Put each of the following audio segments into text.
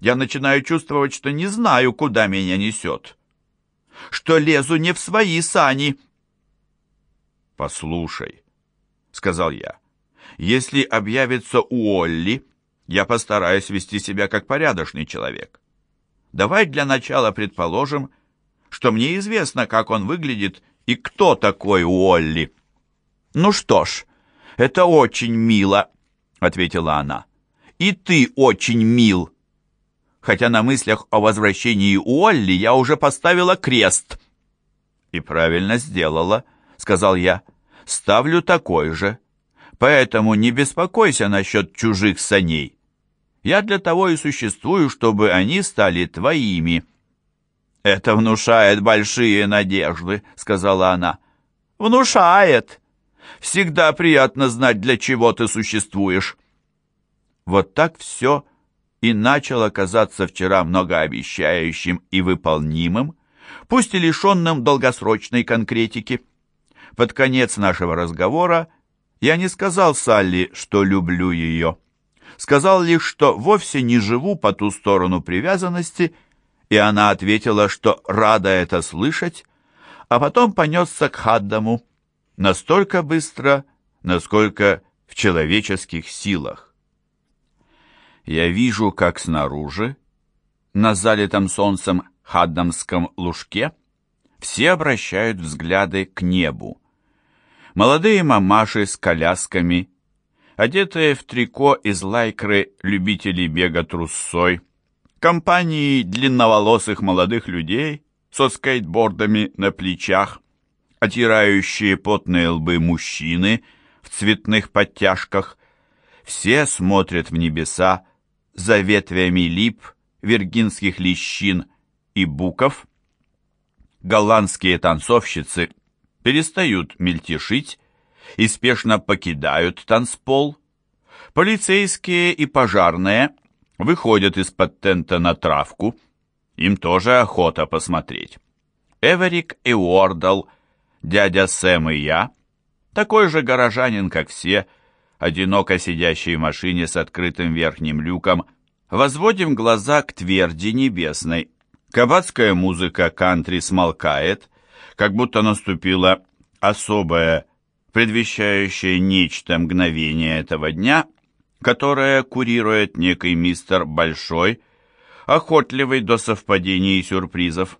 я начинаю чувствовать, что не знаю, куда меня несет, что лезу не в свои сани. «Послушай», — сказал я, — «если объявится Уолли, я постараюсь вести себя как порядочный человек. Давай для начала предположим, что мне известно, как он выглядит и кто такой Уолли». «Ну что ж, это очень мило», — ответила она. «И ты очень мил» хотя на мыслях о возвращении Уолли я уже поставила крест. «И правильно сделала», — сказал я. «Ставлю такой же. Поэтому не беспокойся насчет чужих саней. Я для того и существую, чтобы они стали твоими». «Это внушает большие надежды», — сказала она. «Внушает. Всегда приятно знать, для чего ты существуешь». Вот так все и начал оказаться вчера многообещающим и выполнимым, пусть и лишенным долгосрочной конкретики. Под конец нашего разговора я не сказал Салли, что люблю ее. Сказал лишь, что вовсе не живу по ту сторону привязанности, и она ответила, что рада это слышать, а потом понесся к Хаддаму настолько быстро, насколько в человеческих силах. Я вижу, как снаружи, на залитом солнцем Хаддамском лужке, все обращают взгляды к небу. Молодые мамаши с колясками, одетые в трико из лайкры любители бега трусцой, компании длинноволосых молодых людей со скейтбордами на плечах, отирающие потные лбы мужчины в цветных подтяжках, все смотрят в небеса, за ветвями лип, виргинских лещин и буков. Голландские танцовщицы перестают мельтешить и спешно покидают танцпол. Полицейские и пожарные выходят из-под тента на травку. Им тоже охота посмотреть. Эверик и Уордл, дядя Сэм и я, такой же горожанин, как все, — одиноко сидящей в машине с открытым верхним люком, возводим глаза к тверди небесной. Кабацкая музыка кантри смолкает, как будто наступило особое, предвещающее нечто мгновение этого дня, которое курирует некий мистер Большой, охотливый до совпадений и сюрпризов.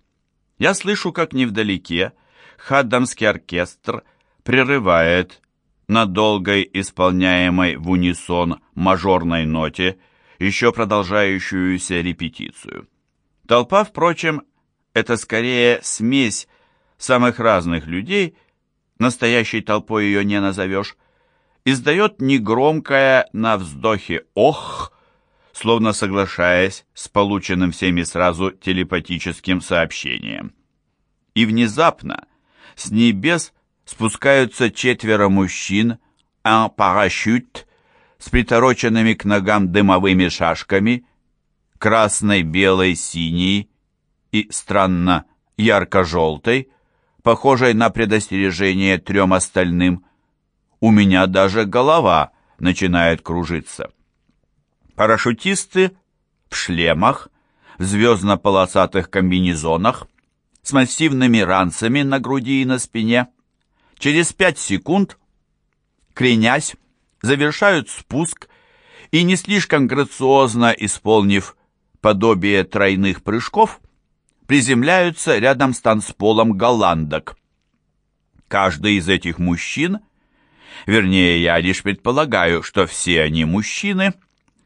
Я слышу, как невдалеке Хаддамский оркестр прерывает на долгой, исполняемой в унисон мажорной ноте, еще продолжающуюся репетицию. Толпа, впрочем, это скорее смесь самых разных людей, настоящей толпой ее не назовешь, издает негромкое на вздохе «ох», словно соглашаясь с полученным всеми сразу телепатическим сообщением. И внезапно с небес спускаются четверо мужчин, en парашют, с притороченными к ногам дымовыми шашками, красной, белой, синей и, странно, ярко-желтой, похожей на предостережение трем остальным. У меня даже голова начинает кружиться. Парашютисты в шлемах, в звездно-полосатых комбинезонах, с массивными ранцами на груди и на спине – Через пять секунд, кренясь, завершают спуск и, не слишком грациозно исполнив подобие тройных прыжков, приземляются рядом с танцполом голландок. Каждый из этих мужчин, вернее, я лишь предполагаю, что все они мужчины,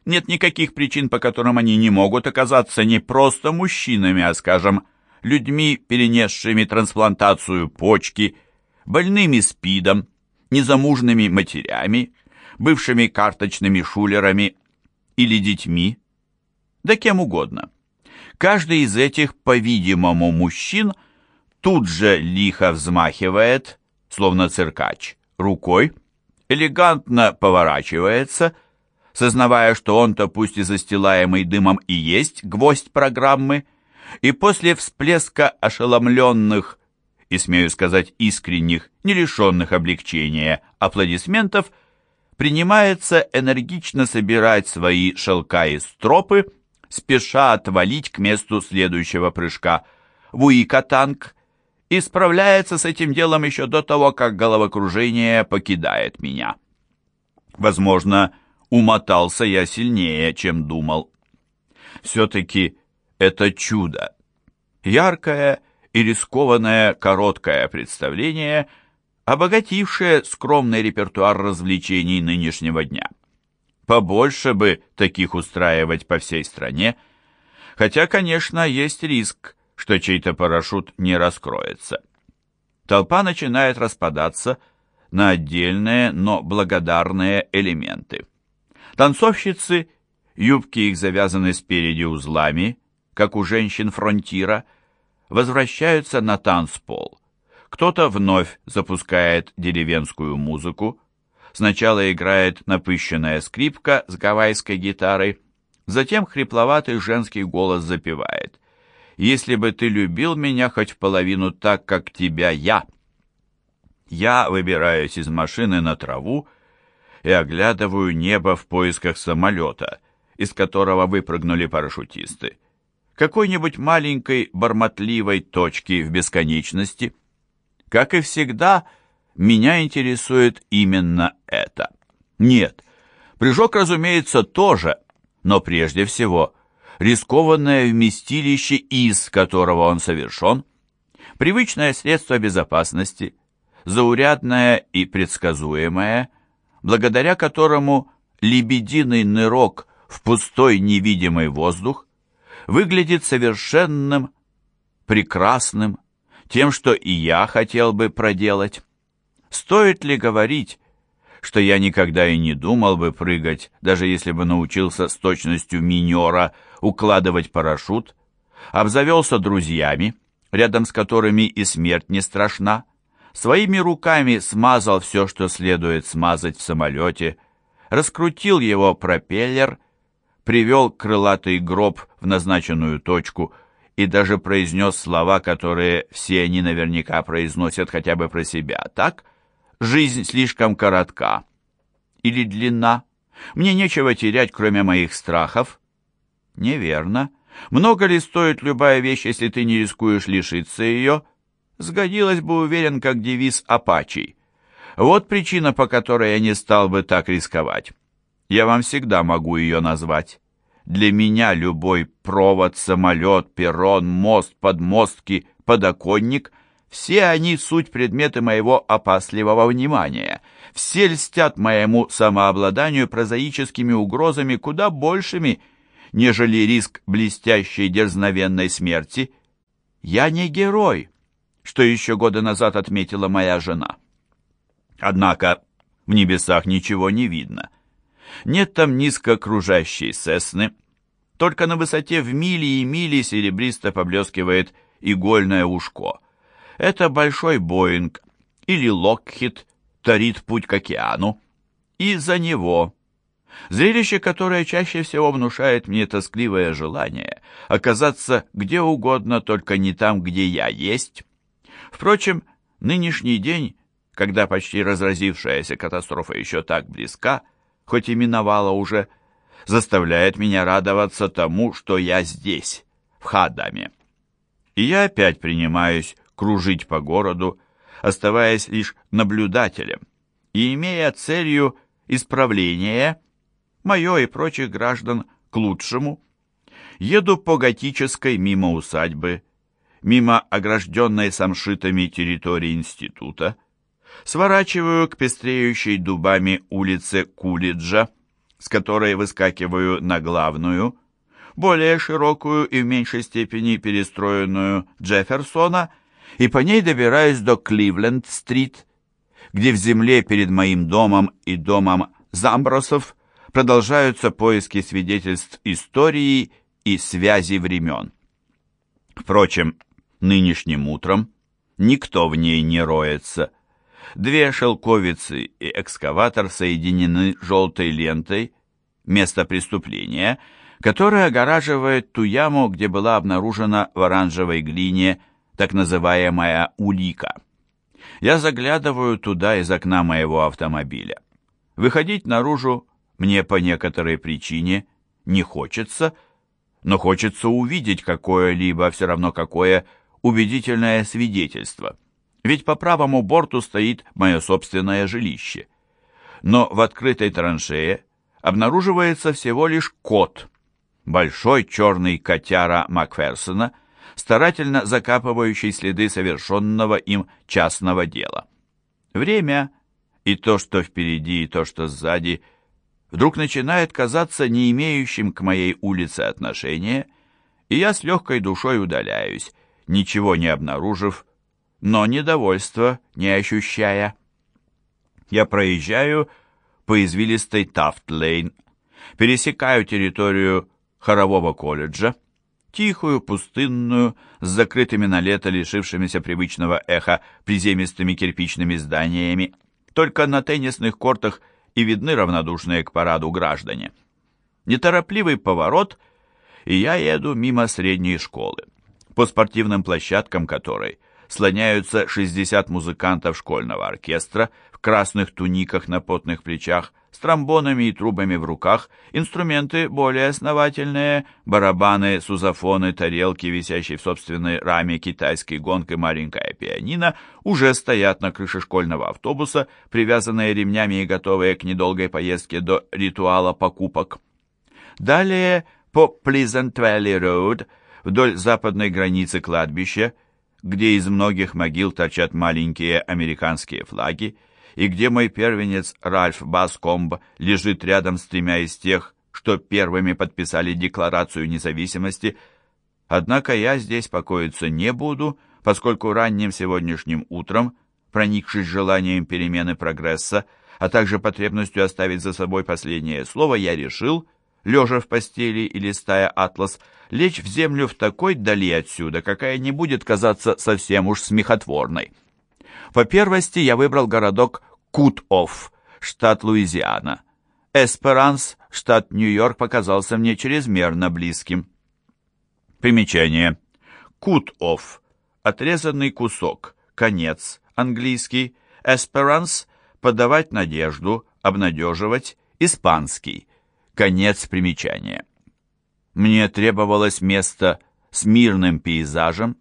нет никаких причин, по которым они не могут оказаться не просто мужчинами, а, скажем, людьми, перенесшими трансплантацию почки больными СПИДом, незамужными матерями, бывшими карточными шулерами или детьми, да кем угодно. Каждый из этих, по-видимому, мужчин тут же лихо взмахивает, словно циркач, рукой, элегантно поворачивается, сознавая, что он-то пусть и застилаемый дымом и есть гвоздь программы, и после всплеска ошеломленных и, смею сказать, искренних, не лишенных облегчения аплодисментов, принимается энергично собирать свои шелка и стропы, спеша отвалить к месту следующего прыжка в Уикатанг и справляется с этим делом еще до того, как головокружение покидает меня. Возможно, умотался я сильнее, чем думал. Все-таки это чудо. Яркое и рискованное короткое представление, обогатившее скромный репертуар развлечений нынешнего дня. Побольше бы таких устраивать по всей стране, хотя, конечно, есть риск, что чей-то парашют не раскроется. Толпа начинает распадаться на отдельные, но благодарные элементы. Танцовщицы, юбки их завязаны спереди узлами, как у женщин фронтира, возвращаются на танцпол. Кто-то вновь запускает деревенскую музыку, Сначала играет напыщенная скрипка с гавайской гитарой, затем хрипловатый женский голос запевает. «Если бы ты любил меня хоть половину так, как тебя я». Я выбираюсь из машины на траву и оглядываю небо в поисках самолета, из которого выпрыгнули парашютисты. Какой-нибудь маленькой бормотливой точки в бесконечности. Как и всегда, меня интересует именно это. Нет, прыжок, разумеется, тоже, но прежде всего рискованное вместилище, из которого он совершен, привычное средство безопасности, заурядное и предсказуемое, благодаря которому лебединый нырок в пустой невидимый воздух выглядит совершенным, прекрасным, тем, что и я хотел бы проделать. Стоит ли говорить, что я никогда и не думал бы прыгать, даже если бы научился с точностью минера укладывать парашют, обзавелся друзьями, рядом с которыми и смерть не страшна, своими руками смазал все, что следует смазать в самолете, раскрутил его пропеллер, привел крылатый гроб в назначенную точку и даже произнес слова, которые все они наверняка произносят хотя бы про себя, так – Жизнь слишком коротка. Или длинна. Мне нечего терять, кроме моих страхов. Неверно. Много ли стоит любая вещь, если ты не рискуешь лишиться ее? Сгодилась бы, уверен, как девиз Апачей. Вот причина, по которой я не стал бы так рисковать. Я вам всегда могу ее назвать. Для меня любой провод, самолет, перрон, мост, подмостки, подоконник — все они суть предметы моего опасливого внимания. Все льстят моему самообладанию прозаическими угрозами куда большими, нежели риск блестящей дерзновенной смерти. Я не герой, что еще года назад отметила моя жена. Однако в небесах ничего не видно. Нет там низко кружащей сесны, только на высоте в мили и мили серебристо поблескивает игольное ушко. Это большой Боинг или Локхит тарит путь к океану. И за него. Зрелище, которое чаще всего внушает мне тоскливое желание оказаться где угодно, только не там, где я есть. Впрочем, нынешний день, когда почти разразившаяся катастрофа еще так близка, хоть и миновала уже, заставляет меня радоваться тому, что я здесь, в Хадаме. И я опять принимаюсь кружить по городу, оставаясь лишь наблюдателем и имея целью исправление мое и прочих граждан к лучшему. Еду по готической мимо усадьбы, мимо огражденной самшитами территории института, сворачиваю к пестреющей дубами улице Кулиджа, с которой выскакиваю на главную, более широкую и в меньшей степени перестроенную Джефферсона – и по ней добираюсь до Кливленд-стрит, где в земле перед моим домом и домом Замбросов продолжаются поиски свидетельств истории и связи времен. Впрочем, нынешним утром никто в ней не роется. Две шелковицы и экскаватор соединены желтой лентой, место преступления, которое огораживает ту яму, где была обнаружена в оранжевой глине так называемая улика. Я заглядываю туда из окна моего автомобиля. Выходить наружу мне по некоторой причине не хочется, но хочется увидеть какое-либо, все равно какое, убедительное свидетельство. Ведь по правому борту стоит мое собственное жилище. Но в открытой траншее обнаруживается всего лишь кот, большой черный котяра Макферсона, старательно закапывающий следы совершенного им частного дела. Время и то, что впереди, и то, что сзади, вдруг начинает казаться не имеющим к моей улице отношения, и я с легкой душой удаляюсь, ничего не обнаружив, но недовольства не ощущая. Я проезжаю по извилистой Тафт-Лейн, пересекаю территорию хорового колледжа, тихую, пустынную, с закрытыми на лето, лишившимися привычного эха приземистыми кирпичными зданиями. Только на теннисных кортах и видны равнодушные к параду граждане. Неторопливый поворот, и я еду мимо средней школы, по спортивным площадкам которой слоняются 60 музыкантов школьного оркестра в красных туниках на потных плечах, с тромбонами и трубами в руках, инструменты более основательные, барабаны, сузофоны, тарелки, висящие в собственной раме китайский гонг и маленькая пианино, уже стоят на крыше школьного автобуса, привязанные ремнями и готовые к недолгой поездке до ритуала покупок. Далее по Pleasant Valley Road вдоль западной границы кладбища, где из многих могил торчат маленькие американские флаги, и где мой первенец Ральф Баскомб лежит рядом с тремя из тех, что первыми подписали Декларацию независимости, однако я здесь покоиться не буду, поскольку ранним сегодняшним утром, проникшись желанием перемены прогресса, а также потребностью оставить за собой последнее слово, я решил, лежа в постели и листая атлас, лечь в землю в такой дали отсюда, какая не будет казаться совсем уж смехотворной. По первости я выбрал городок Кут-Офф, штат Луизиана. Эсперанс, штат Нью-Йорк, показался мне чрезмерно близким. Примечание. Кут-Офф. Отрезанный кусок. Конец. Английский. Эсперанс. Подавать надежду, обнадеживать. Испанский. Конец примечания. Мне требовалось место с мирным пейзажем,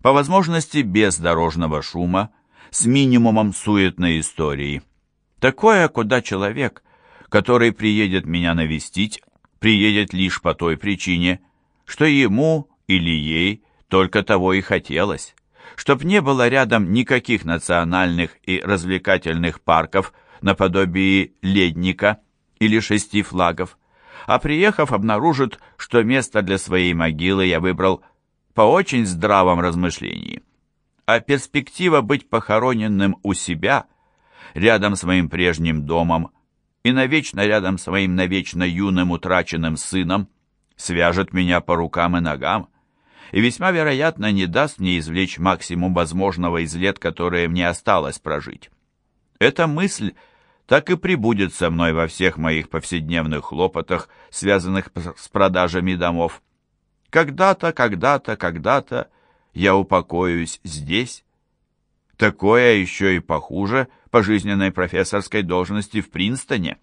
по возможности без дорожного шума, с минимумом суетной истории. Такое, куда человек, который приедет меня навестить, приедет лишь по той причине, что ему или ей только того и хотелось, чтоб не было рядом никаких национальных и развлекательных парков наподобие ледника или шести флагов, а приехав обнаружит, что место для своей могилы я выбрал по очень здравом размышлении а перспектива быть похороненным у себя, рядом с моим прежним домом и навечно рядом с моим навечно юным утраченным сыном, свяжет меня по рукам и ногам и весьма вероятно не даст мне извлечь максимум возможного из лет, которые мне осталось прожить. Эта мысль так и прибудет со мной во всех моих повседневных хлопотах, связанных с продажами домов. Когда-то, когда-то, когда-то я упокоюсь здесь. Такое еще и похуже по жизненной профессорской должности в Принстоне.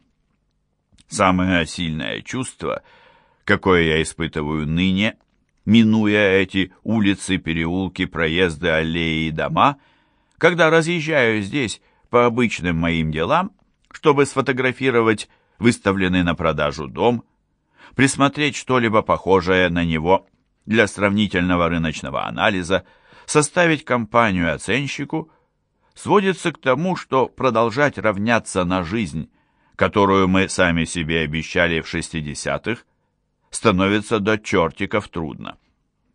Самое сильное чувство, какое я испытываю ныне, минуя эти улицы, переулки, проезды, аллеи и дома, когда разъезжаю здесь по обычным моим делам, чтобы сфотографировать выставленный на продажу дом, присмотреть что-либо похожее на него для сравнительного рыночного анализа составить компанию оценщику сводится к тому, что продолжать равняться на жизнь, которую мы сами себе обещали в 60-х, становится до чертиков трудно.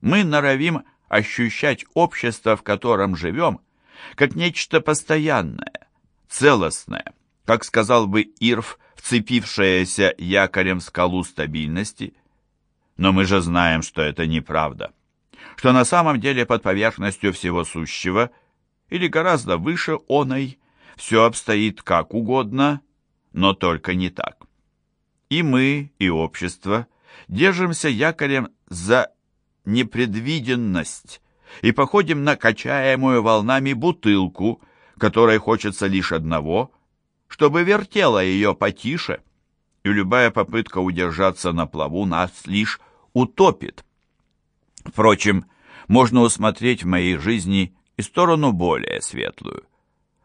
Мы норовим ощущать общество, в котором живем, как нечто постоянное, целостное, как сказал бы Ирф, вцепившееся якорем в скалу стабильности – но мы же знаем, что это неправда. Что на самом деле под поверхностью всего сущего, или гораздо выше оной, все обстоит как угодно, но только не так. И мы, и общество держимся якорем за непредвиденность и походим на качаемую волнами бутылку, которой хочется лишь одного, чтобы вертела ее потише, и любая попытка удержаться на плаву нас лишь утопит. Впрочем, можно усмотреть в моей жизни и сторону более светлую.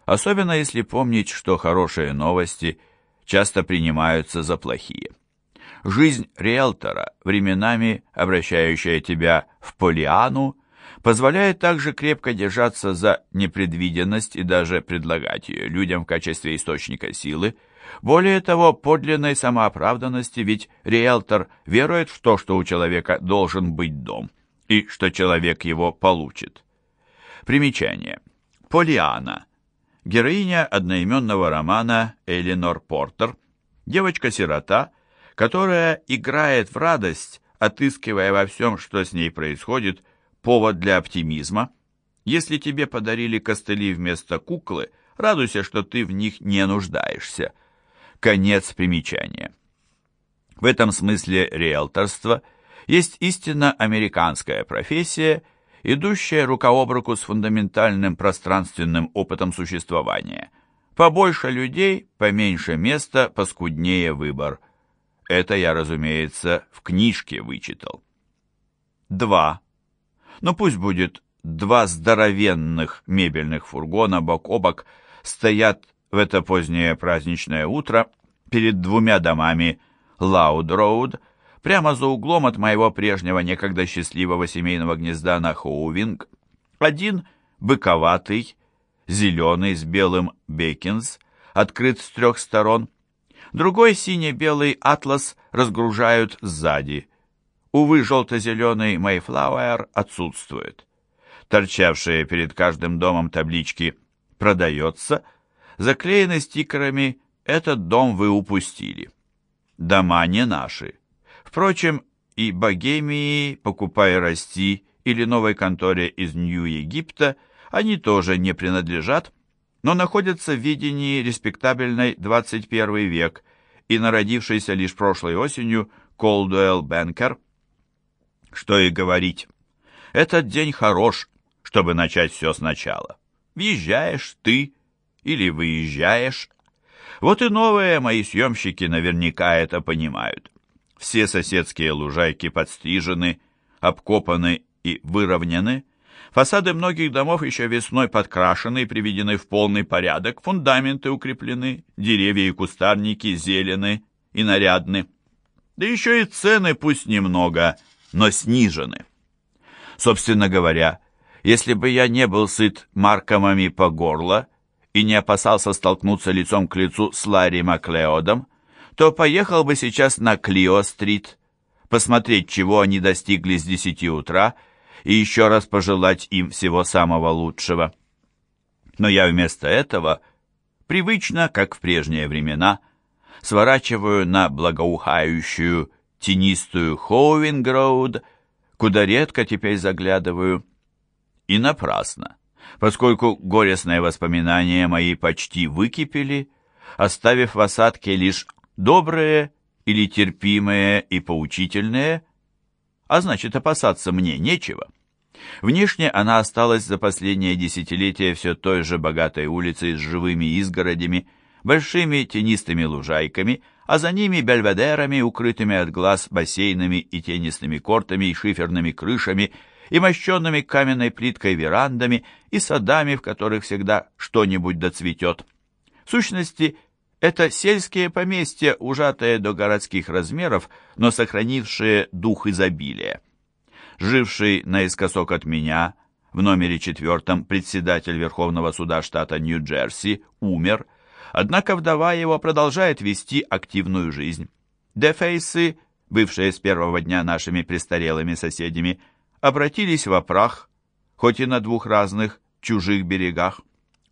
Особенно если помнить, что хорошие новости часто принимаются за плохие. Жизнь риэлтора, временами обращающая тебя в Полиану, позволяет также крепко держаться за непредвиденность и даже предлагать ее людям в качестве источника силы. Более того, подлинной самооправданности, ведь риэлтор верует в то, что у человека должен быть дом, и что человек его получит. Примечание. Полиана. Героиня одноименного романа Элинор Портер, девочка-сирота, которая играет в радость, отыскивая во всем, что с ней происходит, повод для оптимизма. Если тебе подарили костыли вместо куклы, радуйся, что ты в них не нуждаешься. Конец примечания. В этом смысле риэлторство есть истинно американская профессия, идущая рука об руку с фундаментальным пространственным опытом существования. Побольше людей, поменьше места, поскуднее выбор. Это я, разумеется, в книжке вычитал. 2 но пусть будет два здоровенных мебельных фургона бок о бок стоят в это позднее праздничное утро перед двумя домами Лауд-Роуд, прямо за углом от моего прежнего некогда счастливого семейного гнезда на Хоувинг. Один быковатый, зеленый с белым Бекинс, открыт с трех сторон. Другой сине-белый атлас разгружают сзади. Увы, желто-зеленый Mayflower отсутствует. Торчавшие перед каждым домом таблички «Продается» заклеены стикерами «Этот дом вы упустили». Дома не наши. Впрочем, и Богемии, покупай расти, или новой конторе из Нью-Египта, они тоже не принадлежат, но находятся в видении респектабельной 21 век и народившейся лишь прошлой осенью Колдуэлл Бенкер. Что и говорить, этот день хорош, чтобы начать все сначала. Въезжаешь ты или выезжаешь. Вот и новые мои съемщики наверняка это понимают. Все соседские лужайки подстрижены, обкопаны и выровнены, Фасады многих домов еще весной подкрашены и приведены в полный порядок, фундаменты укреплены, деревья и кустарники зелены и нарядны. Да еще и цены пусть немного, но снижены. Собственно говоря, если бы я не был сыт маркомами по горло и не опасался столкнуться лицом к лицу с Ларри Маклеодом, то поехал бы сейчас на Клио-стрит, посмотреть, чего они достигли с десяти утра, и еще раз пожелать им всего самого лучшего. Но я вместо этого, привычно, как в прежние времена, сворачиваю на благоухающую тенистую Хоувингроуд, куда редко теперь заглядываю. И напрасно, поскольку горестные воспоминания мои почти выкипели, оставив в осадке лишь добрые или терпимые и поучительные – а значит, опасаться мне нечего. Внешне она осталась за последнее десятилетие все той же богатой улицей с живыми изгородями, большими тенистыми лужайками, а за ними бельведерами, укрытыми от глаз бассейнами и теннисными кортами и шиферными крышами, и мощенными каменной плиткой верандами, и садами, в которых всегда что-нибудь доцветет. В сущности, это сельские поместья, ужатые до городских размеров, но сохранившие дух изобилия. Живший наискосок от меня, в номере четвертом, председатель Верховного суда штата Нью-Джерси, умер, однако вдова его продолжает вести активную жизнь. Дефейсы, бывшие с первого дня нашими престарелыми соседями, обратились в прах, хоть и на двух разных чужих берегах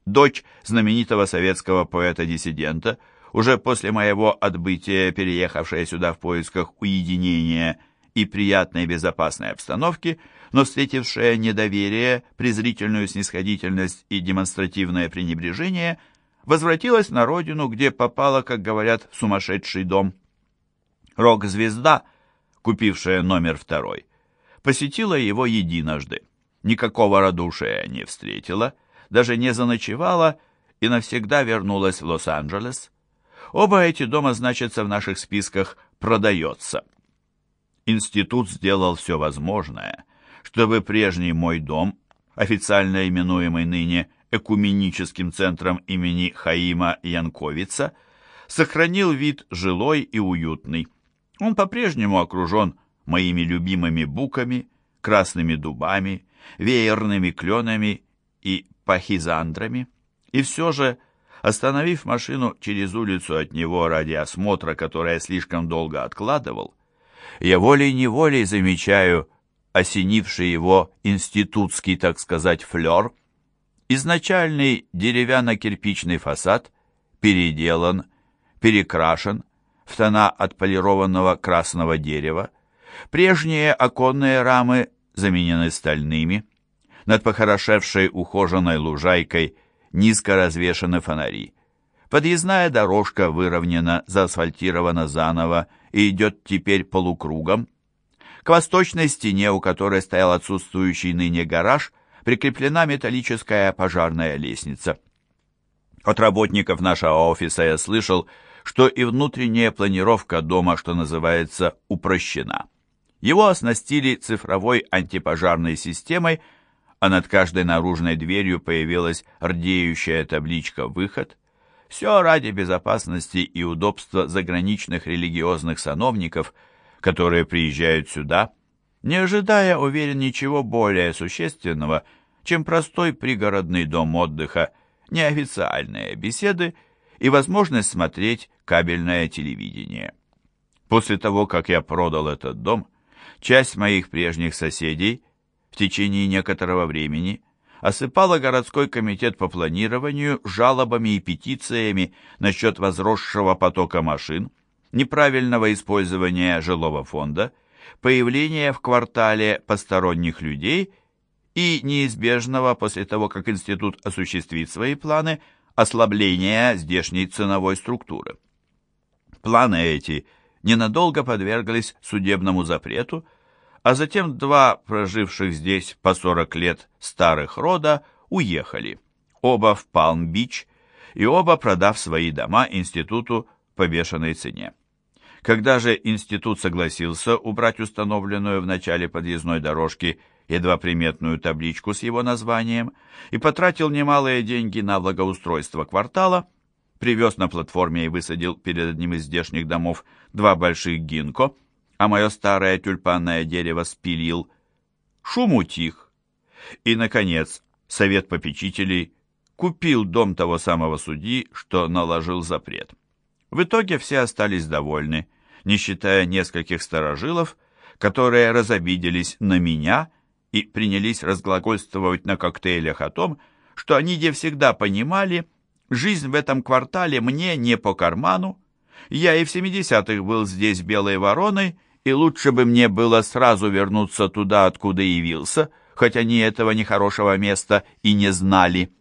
дочь знаменитого советского поэта-диссидента, уже после моего отбытия переехавшая сюда в поисках уединения и приятной безопасной обстановки, но встретившая недоверие, презрительную снисходительность и демонстративное пренебрежение, возвратилась на родину, где попала, как говорят, в сумасшедший дом. Рок-звезда, купившая номер второй, посетила его единожды. Никакого радушия не встретила, даже не заночевала и навсегда вернулась в Лос-Анджелес. Оба эти дома значатся в наших списках «продается». Институт сделал все возможное, чтобы прежний мой дом, официально именуемый ныне Экуменическим центром имени Хаима Янковица, сохранил вид жилой и уютный. Он по-прежнему окружен моими любимыми буками, красными дубами, веерными кленами и пахизандрами. И все же, остановив машину через улицу от него ради осмотра, который я слишком долго откладывал, я волей-неволей замечаю осенивший его институтский, так сказать, флер. Изначальный деревянно-кирпичный фасад переделан, перекрашен в тона отполированного красного дерева. Прежние оконные рамы заменены стальными. Над похорошевшей ухоженной лужайкой низко развешаны фонари. Подъездная дорожка выровнена, заасфальтирована заново и идет теперь полукругом. К восточной стене, у которой стоял отсутствующий ныне гараж, прикреплена металлическая пожарная лестница. От работников нашего офиса я слышал, что и внутренняя планировка дома, что называется, упрощена. Его оснастили цифровой антипожарной системой, а над каждой наружной дверью появилась рдеющая табличка «Выход». Все ради безопасности и удобства заграничных религиозных сановников, которые приезжают сюда, не ожидая, уверен, ничего более существенного, чем простой пригородный дом отдыха, неофициальные беседы и возможность смотреть кабельное телевидение. После того, как я продал этот дом, часть моих прежних соседей в течение некоторого времени осыпала городской комитет по планированию жалобами и петициями насчет возросшего потока машин, неправильного использования жилого фонда, появления в квартале посторонних людей и неизбежного после того, как институт осуществит свои планы, ослабления здешней ценовой структуры. Планы эти ненадолго подверглись судебному запрету, а затем два проживших здесь по 40 лет старых рода уехали, оба в Палм-Бич и оба продав свои дома институту по бешеной цене. Когда же институт согласился убрать установленную в начале подъездной дорожки едва приметную табличку с его названием и потратил немалые деньги на благоустройство квартала, привез на платформе и высадил перед одним из здешних домов два больших гинко, а мое старое тюльпанное дерево спилил. Шум утих. И, наконец, совет попечителей купил дом того самого судьи, что наложил запрет. В итоге все остались довольны, не считая нескольких старожилов, которые разобиделись на меня и принялись разглагольствовать на коктейлях о том, что они где всегда понимали, жизнь в этом квартале мне не по карману. Я и в 70-х был здесь белой вороной, и лучше бы мне было сразу вернуться туда, откуда явился, хоть они этого нехорошего места и не знали.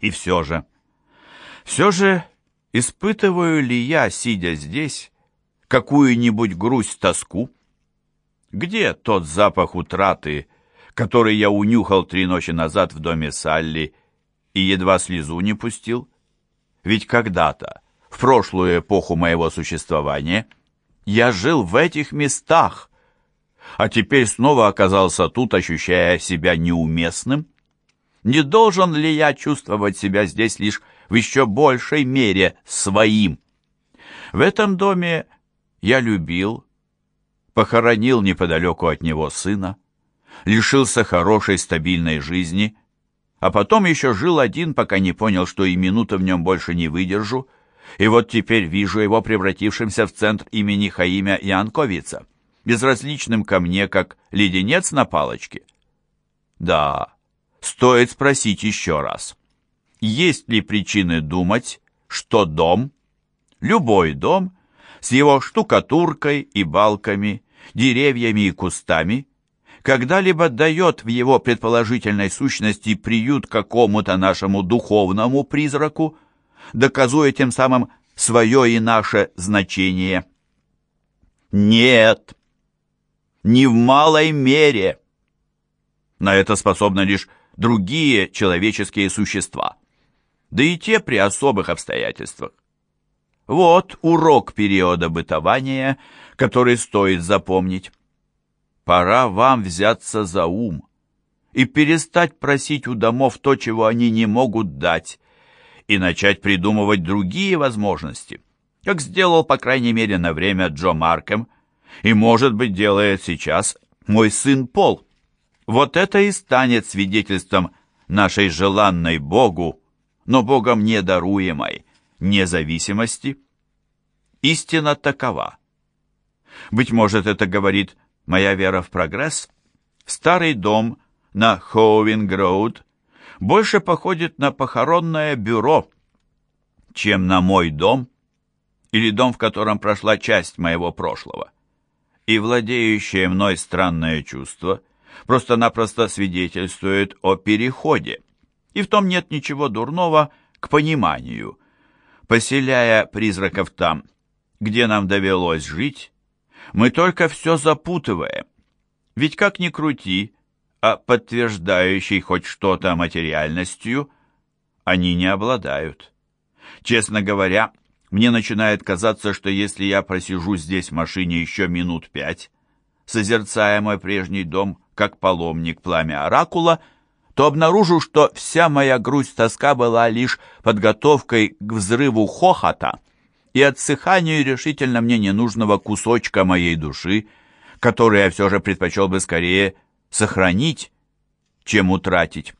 И все же, все же Испытываю ли я, сидя здесь, какую-нибудь грусть-тоску? Где тот запах утраты, который я унюхал три ночи назад в доме Салли и едва слезу не пустил? Ведь когда-то, в прошлую эпоху моего существования, я жил в этих местах, а теперь снова оказался тут, ощущая себя неуместным. Не должен ли я чувствовать себя здесь лишь в еще большей мере своим. В этом доме я любил, похоронил неподалеку от него сына, лишился хорошей стабильной жизни, а потом еще жил один, пока не понял, что и минуты в нем больше не выдержу, и вот теперь вижу его превратившимся в центр имени Хаимя Янковица, безразличным ко мне, как леденец на палочке. Да, стоит спросить еще раз есть ли причины думать, что дом, любой дом, с его штукатуркой и балками, деревьями и кустами, когда-либо дает в его предположительной сущности приют какому-то нашему духовному призраку, доказуя тем самым свое и наше значение. Нет, не в малой мере. На это способны лишь другие человеческие существа да и те при особых обстоятельствах. Вот урок периода бытования, который стоит запомнить. Пора вам взяться за ум и перестать просить у домов то, чего они не могут дать, и начать придумывать другие возможности, как сделал, по крайней мере, на время Джо Маркем, и, может быть, делает сейчас мой сын Пол. Вот это и станет свидетельством нашей желанной Богу, но Богом недаруемой независимости. Истина такова. Быть может, это говорит моя вера в прогресс? Старый дом на Хоуинг-Роуд больше походит на похоронное бюро, чем на мой дом или дом, в котором прошла часть моего прошлого. И владеющее мной странное чувство просто-напросто свидетельствует о переходе, и в том нет ничего дурного к пониманию. Поселяя призраков там, где нам довелось жить, мы только все запутываем. Ведь как ни крути, а подтверждающей хоть что-то материальностью они не обладают. Честно говоря, мне начинает казаться, что если я просижу здесь в машине еще минут пять, созерцая мой прежний дом, как паломник пламя оракула, то обнаружу, что вся моя грусть-тоска была лишь подготовкой к взрыву хохота и отсыханию решительно мне ненужного кусочка моей души, который я все же предпочел бы скорее сохранить, чем утратить.